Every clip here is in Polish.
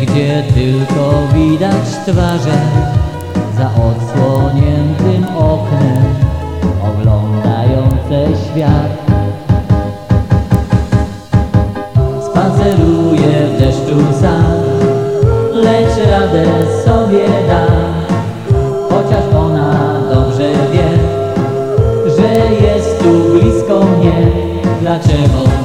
gdzie tylko widać twarze za odsłoniętym oknem oglądające świat. Spaceruję w deszczu sam, lecz radę sobie da, chociaż ona dobrze wie, że jest tu blisko mnie. Dlaczego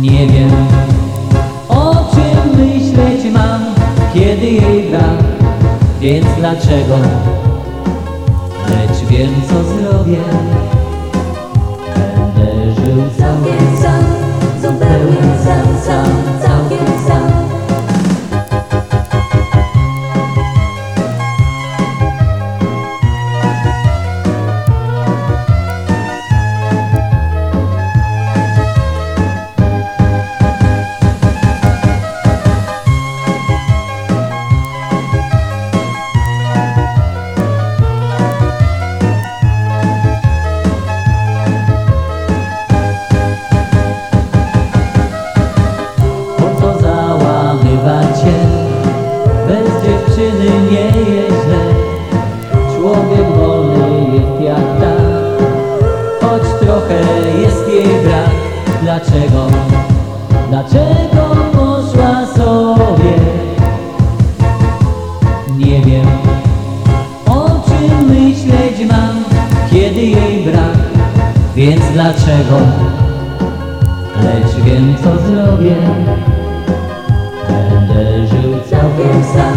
Nie wiem, o czym myśleć mam, kiedy jej brak, więc dlaczego? Lecz wiem, co zrobię. Będę żył sam. Zupełnie sam, sam, się? Bez dziewczyny nie jest źle. Człowiek wolny jest jak tak, choć trochę jest jej brak. Dlaczego? Dlaczego poszła sobie? Nie wiem, o czym myśleć mam, kiedy jej brak. Więc dlaczego? Lecz wiem, co zrobię. Będę żył